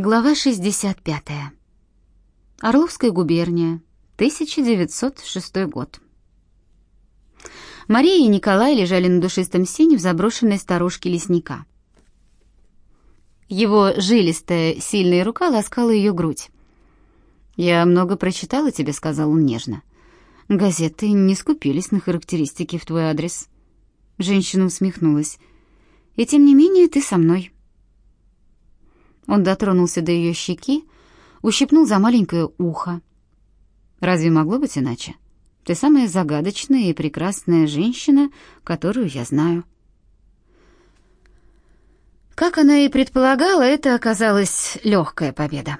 Глава 65. Орловская губерния, 1906 год. Мария и Николай лежали на душистом сене в заброшенной сторожке лесника. Его жилистая, сильная рука ласкала ее грудь. «Я много прочитала тебе», — сказал он нежно. «Газеты не скупились на характеристики в твой адрес». Женщина усмехнулась. «И тем не менее ты со мной». Он дотронулся до ее щеки, ущипнул за маленькое ухо. Разве могло быть иначе? Ты самая загадочная и прекрасная женщина, которую я знаю. Как она и предполагала, это оказалась легкая победа.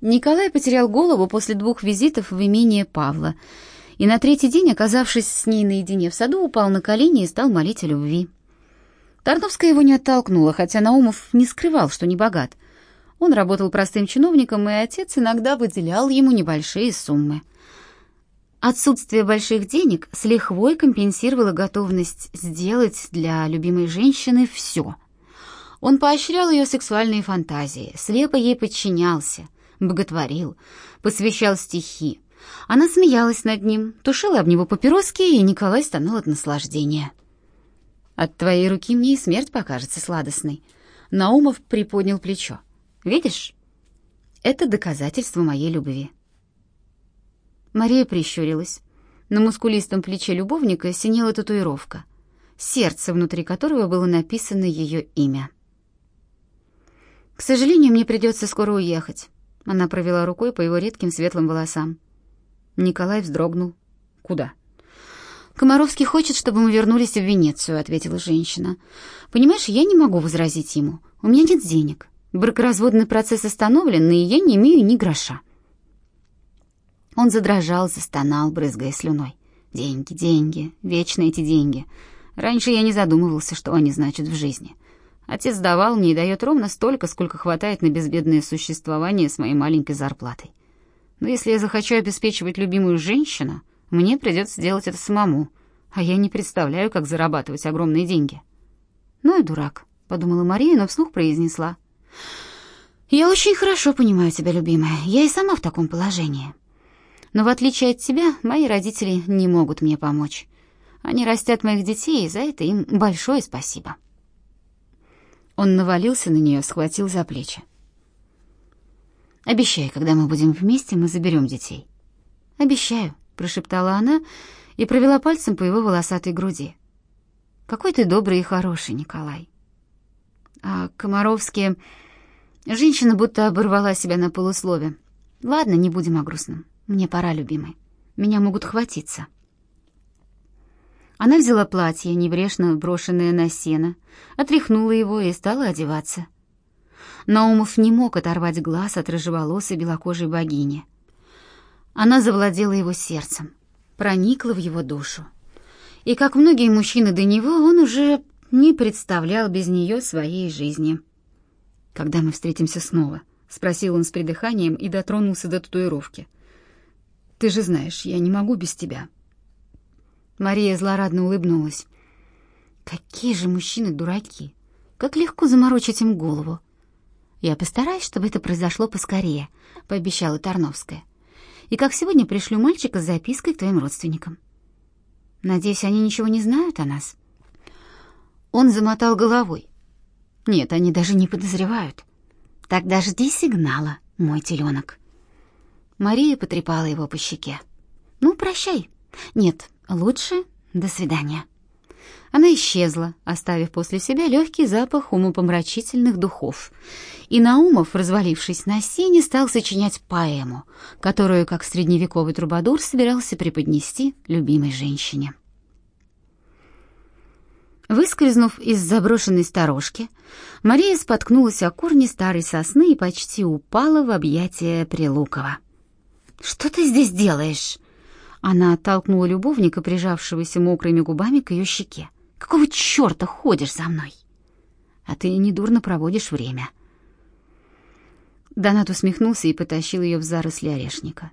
Николай потерял голову после двух визитов в имение Павла, и на третий день, оказавшись с ней наедине в саду, упал на колени и стал молить о любви. Тарновская его не оттолкнула, хотя Наумов не скрывал, что не богат. Он работал простым чиновником, и отец иногда выделял ему небольшие суммы. Отсутствие больших денег с лихвой компенсировало готовность сделать для любимой женщины все. Он поощрял ее сексуальные фантазии, слепо ей подчинялся, боготворил, посвящал стихи. Она смеялась над ним, тушила об него папироски, и Николай стонал от наслаждения. От твоей руки мне и смерть покажется сладостной. Наумов приподнял плечо. Видишь? Это доказательство моей любви. Мария прищурилась. На мускулистом плече любовника синела татуировка, сердце, внутри которого было написано ее имя. К сожалению, мне придется скоро уехать. Она провела рукой по его редким светлым волосам. Николай вздрогнул. Куда? Комаровский хочет, чтобы мы вернулись в Венецию, ответила женщина. Понимаешь, я не могу возразить ему. У меня нет денег. Бракоразводный процесс остановлен, и я не имею ни гроша. Он задрожал, застонал, брызгая слюной. Деньги, деньги, вечно эти деньги. Раньше я не задумывался, что они значат в жизни. Отец давал мне и дает ровно столько, сколько хватает на безбедное существование с моей маленькой зарплатой. Но если я захочу обеспечивать любимую женщину, мне придется делать это самому, а я не представляю, как зарабатывать огромные деньги. Ну и дурак, подумала Мария, но вслух произнесла: Я очень хорошо понимаю тебя, любимая. Я и сама в таком положении. Но в отличие от тебя, мои родители не могут мне помочь. Они растят моих детей, и за это им большое спасибо. Он навалился на нее, схватил за плечи. Обещай, когда мы будем вместе, мы заберем детей. Обещаю прошептала она и провела пальцем по его волосатой груди. Какой ты добрый и хороший, Николай. А Комаровский женщина будто оборвала себя на полуслове. Ладно, не будем о грустном. Мне пора, любимый. Меня могут хватиться. Она взяла платье, небрежно брошенное на сено, отряхнула его и стала одеваться. Наумов не мог оторвать глаз от рыжеволосой белокожей богини. Она завладела его сердцем, проникла в его душу. И как многие мужчины до него, он уже не представлял без нее своей жизни. «Когда мы встретимся снова?» — спросил он с придыханием и дотронулся до татуировки. «Ты же знаешь, я не могу без тебя». Мария злорадно улыбнулась. «Какие же мужчины дураки! Как легко заморочить им голову!» «Я постараюсь, чтобы это произошло поскорее», — пообещала Тарновская и как сегодня пришлю мальчика с запиской к твоим родственникам. Надеюсь, они ничего не знают о нас. Он замотал головой. Нет, они даже не подозревают. Тогда жди сигнала, мой теленок. Мария потрепала его по щеке. Ну, прощай. Нет, лучше до свидания. Она исчезла, оставив после себя легкий запах умопомрачительных духов. И Наумов, развалившись на сене, стал сочинять поэму, которую, как средневековый трубадур, собирался преподнести любимой женщине. Выскользнув из заброшенной сторожки, Мария споткнулась о корни старой сосны и почти упала в объятия Прилукова. «Что ты здесь делаешь?» Она оттолкнула любовника, прижавшегося мокрыми губами к ее щеке. Какого черта ходишь за мной? А ты недурно проводишь время. Донат усмехнулся и потащил ее в заросли орешника.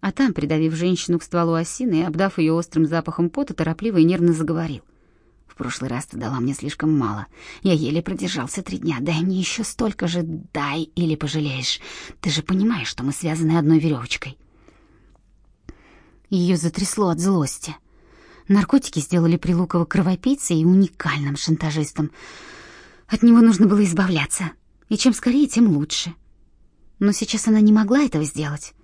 А там, придавив женщину к стволу осины и обдав ее острым запахом пота, торопливо и нервно заговорил. В прошлый раз ты дала мне слишком мало. Я еле продержался три дня. Дай мне еще столько же, дай или пожалеешь. Ты же понимаешь, что мы связаны одной веревочкой». Ее затрясло от злости. Наркотики сделали Прилукова кровопийцей и уникальным шантажистом. От него нужно было избавляться, и чем скорее, тем лучше. Но сейчас она не могла этого сделать.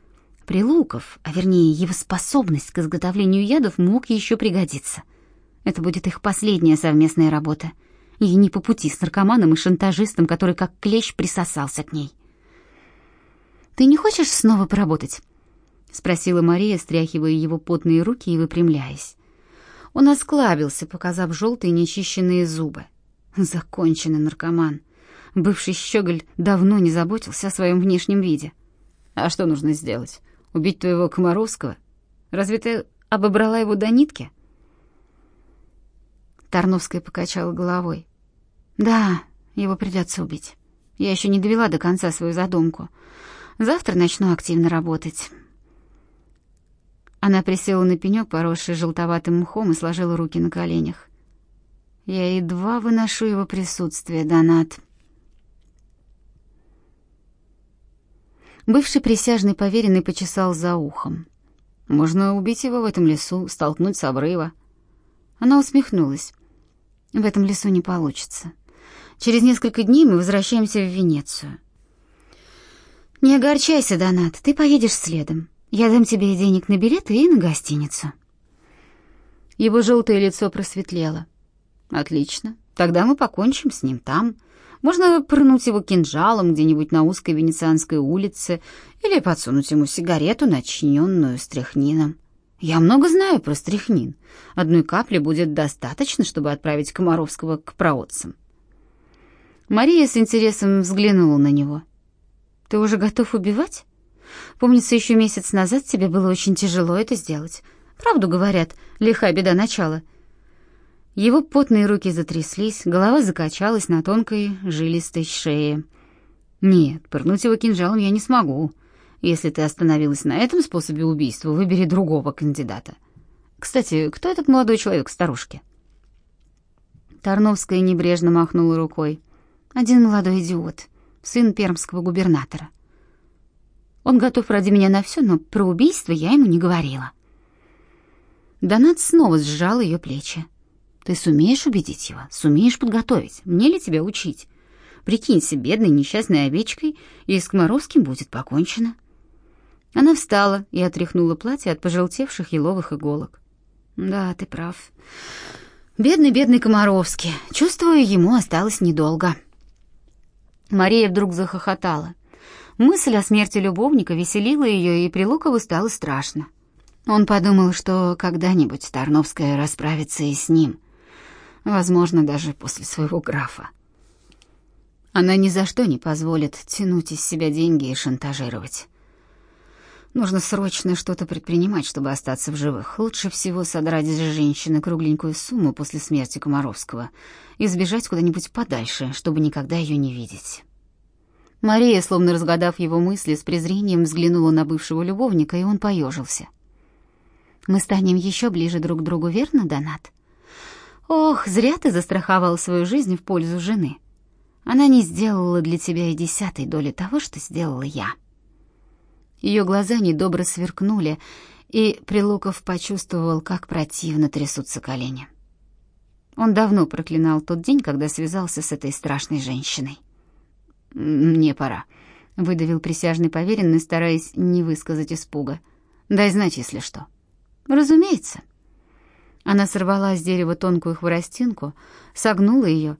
Прилуков, а вернее его способность к изготовлению ядов, мог еще пригодиться. Это будет их последняя совместная работа. Ей не по пути с наркоманом и шантажистом, который как клещ присосался к ней. «Ты не хочешь снова поработать?» — спросила Мария, стряхивая его потные руки и выпрямляясь. Он осклабился, показав желтые нечищенные зубы. Законченный наркоман. Бывший щеголь давно не заботился о своем внешнем виде. «А что нужно сделать? Убить твоего Комаровского? Разве ты обобрала его до нитки?» Тарновская покачала головой. «Да, его придется убить. Я еще не довела до конца свою задумку. Завтра начну активно работать. Она присела на пенек, поросший желтоватым мхом, и сложила руки на коленях. Я едва выношу его присутствие, Донат. Бывший присяжный поверенный почесал за ухом. Можно убить его в этом лесу, столкнуть с обрыва. Она усмехнулась. В этом лесу не получится. Через несколько дней мы возвращаемся в Венецию. Не огорчайся, Донат, ты поедешь следом. Я дам тебе денег на билеты и на гостиницу. Его желтое лицо просветлело. Отлично. Тогда мы покончим с ним там. Можно пырнуть его кинжалом где-нибудь на узкой венецианской улице или подсунуть ему сигарету, начиненную стряхнином. Я много знаю про стряхнин. Одной капли будет достаточно, чтобы отправить Комаровского к проводцам. Мария с интересом взглянула на него. Ты уже готов убивать? Помнится, еще месяц назад тебе было очень тяжело это сделать. Правду говорят, лиха беда начала. Его потные руки затряслись, голова закачалась на тонкой жилистой шее. Нет, пырнуть его кинжалом я не смогу. Если ты остановилась на этом способе убийства, выбери другого кандидата. Кстати, кто этот молодой человек старушки? Тарновская небрежно махнула рукой. Один молодой идиот, сын пермского губернатора. Он готов ради меня на все, но про убийство я ему не говорила. Донат снова сжал ее плечи. Ты сумеешь убедить его, сумеешь подготовить. Мне ли тебя учить? Прикинься бедной несчастной овечкой, и с Комаровским будет покончено. Она встала и отряхнула платье от пожелтевших еловых иголок. Да, ты прав. Бедный, бедный Комаровский. Чувствую, ему осталось недолго. Мария вдруг захохотала. Мысль о смерти любовника веселила ее, и Прилукову стало страшно. Он подумал, что когда-нибудь Тарновская расправится и с ним. Возможно, даже после своего графа. Она ни за что не позволит тянуть из себя деньги и шантажировать. Нужно срочно что-то предпринимать, чтобы остаться в живых. Лучше всего содрать с женщины кругленькую сумму после смерти Комаровского и сбежать куда-нибудь подальше, чтобы никогда ее не видеть. Мария, словно разгадав его мысли, с презрением взглянула на бывшего любовника, и он поежился. «Мы станем еще ближе друг к другу, верно, Донат?» «Ох, зря ты застраховал свою жизнь в пользу жены. Она не сделала для тебя и десятой доли того, что сделала я». Ее глаза недобро сверкнули, и Прилуков почувствовал, как противно трясутся колени. Он давно проклинал тот день, когда связался с этой страшной женщиной. «Мне пора», — выдавил присяжный поверенный, стараясь не высказать испуга. «Дай знать, если что». «Разумеется». Она сорвала с дерева тонкую хворостинку, согнула ее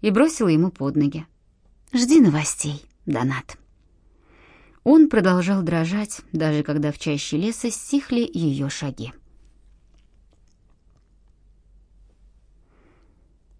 и бросила ему под ноги. «Жди новостей, Донат». Он продолжал дрожать, даже когда в чаще леса стихли ее шаги.